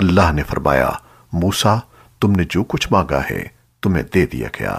اللہ نے فرمایا موسیٰ تم نے جو کچھ مانگا ہے تمہیں دے دیا گیا۔